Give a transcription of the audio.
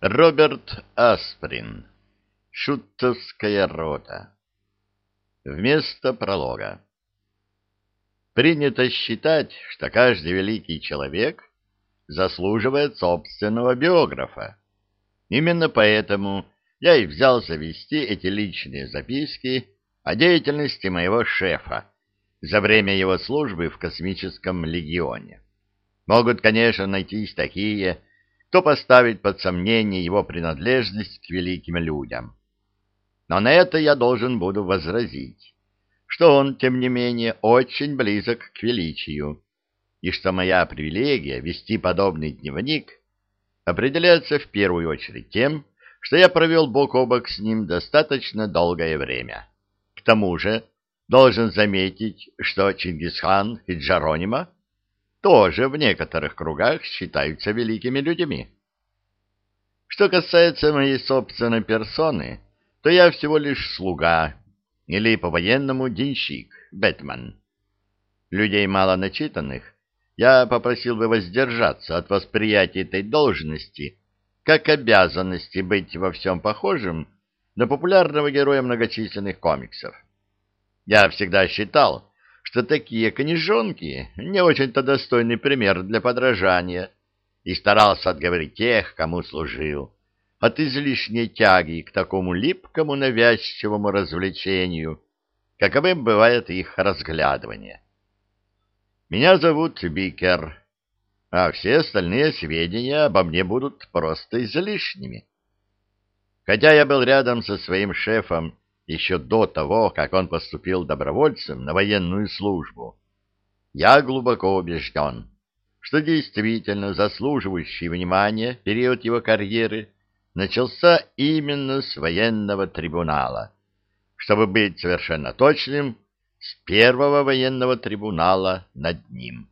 Роберт Асприн. Шутовская рота. Вместо пролога. Принято считать, что каждый великий человек заслуживает собственного биографа. Именно поэтому я и взялся вести эти личные записки о деятельности моего шефа за время его службы в космическом легионе. Могут, конечно, найтись такие, кто поставит под сомнение его принадлежность к великим людям. Но на это я должен буду возразить, что он, тем не менее, очень близок к величию, и что моя привилегия вести подобный дневник определяется в первую очередь тем, что я провел бок о бок с ним достаточно долгое время. К тому же, должен заметить, что Чингисхан и Джаронима тоже в некоторых кругах считаются великими людьми. Что касается моей собственной персоны, то я всего лишь слуга, или по-военному денщик, бэтмен. Людей мало начитанных я попросил бы воздержаться от восприятия этой должности как обязанности быть во всем похожим на популярного героя многочисленных комиксов. Я всегда считал, что такие книжонки не очень-то достойный пример для подражания, и старался отговорить тех, кому служил, от излишней тяги к такому липкому навязчивому развлечению, каковым бывает их разглядывание. Меня зовут Бикер, а все остальные сведения обо мне будут просто излишними. Хотя я был рядом со своим шефом еще до того, как он поступил добровольцем на военную службу. Я глубоко убежден, что действительно заслуживающий внимания период его карьеры начался именно с военного трибунала. Чтобы быть совершенно точным, с первого военного трибунала над ним.